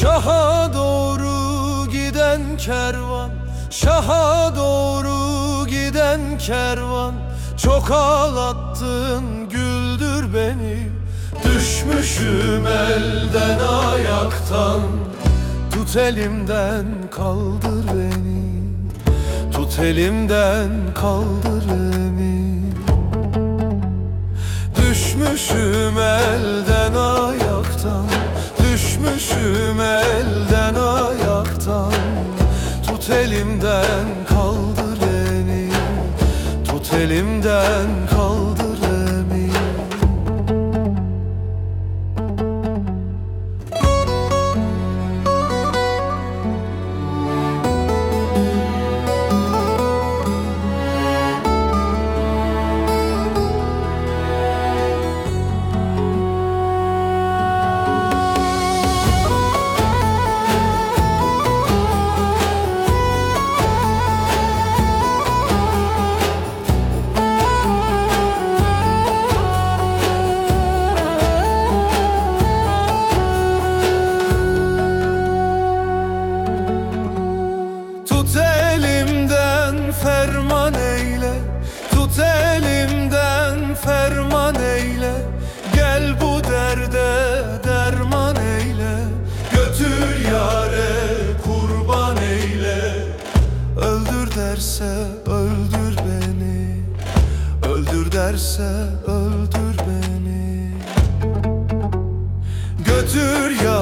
Şaha doğru giden kervan Şaha doğru giden kervan. Çok ağlattın güldür beni. Düşmüşüm elden ayaktan. Tut elimden kaldır beni. Tut elimden kaldır beni. Düşmüşüm elden Düşmüşüm elden ayaktan. Tut elimden kaldır beni. Tut elimden kaldır derse öldür beni. Öldür derse öldür beni. Götür yare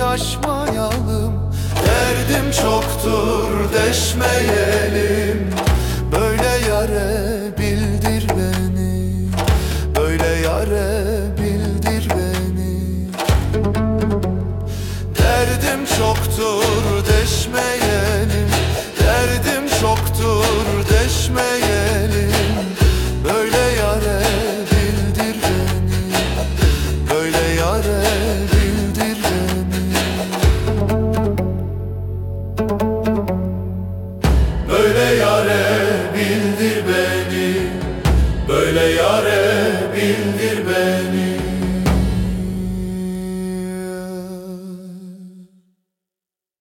şaşmayalım. Derdim çoktur deşmeyelim. Böyle yare bildir beni. Böyle yare bildir beni. Derdim çoktur deşmeyelim bildir